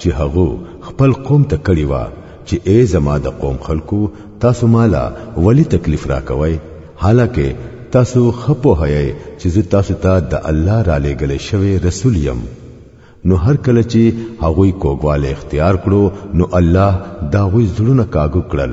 چې هغه خپل قوم ته کړی و چې ای زما د قوم خلکو تاسو مالا ولی تکلیف راکوي حالکه تاسو خپو هيای چې زه تاسو ته د الله را لېګل شوی رسول يم نو هر کله چې هغوی کوګواله اختیار کړو نو الله دا غوي زړونه کاګو کړل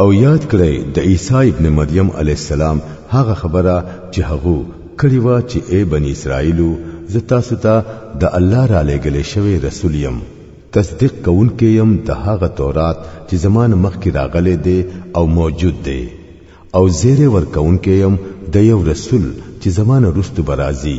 او یاد کړئ د عیسی ابن مریم علیه السلام هغه خبره چې هغه کړې وه چې ای بنی اسرائیلو زه تاسو ته د الله را لېږلی شوی رسول یم تصدیق کوونکی یم د هغه تورات چې زما نه مخکې راغلی دی او موجود دی او زیری ورکوونکی یم د یو رسول چې زما نه وروسته به راځي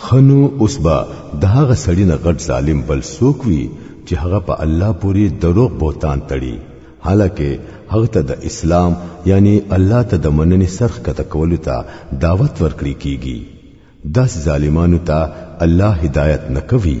خنو اوس به د هغه سړی نه غټ ظالم بل څوک وي چې هغه په الله پوری دروغ بوتان تړي حالکه هغه ته د اسلام یعنی الله ته د مننې سرخ کته کولو ته دعوت ورکړي کیږي داس ظالمانو ته الله هدایت نکوي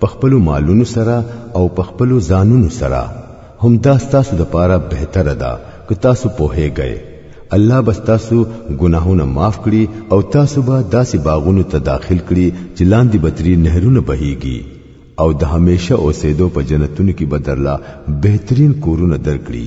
په خپل مالونو سره او په خپل ځانونو سره هم دا تاسو د پاره بهتر ده که تاسو په هیګئ الله بس تاسو ګناهونه معاف کړي او تاسو به داسې باغونو ته داخل کړي چې لاندې بتري نهرونه بهيږي او د همیشه اوسېدو په جنتونو کې بدرلا بهترین کورونه درکړي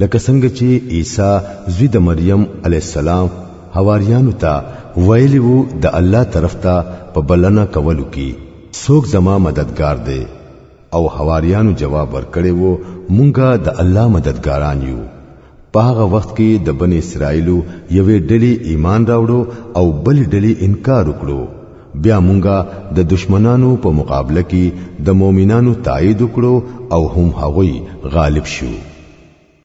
لکه څنګه چې عیسی زوی د مریم علی السلام حواریانو ته ویلی وو د الله طرف ته په بلنه کولو کې څوک زما مددگار دی او حواریانو جواب ورکړی وو مونږه د الله مددګاران یو په هغه وخت کې د بنی اسرائیلو یوې ډلې ایمان راوړو او بل ډلې انکار وکړو بیا مونږه د دشمنانو په مقابله کې د مؤمنانو تایید وکړو او هم هغوی غالب شو